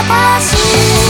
私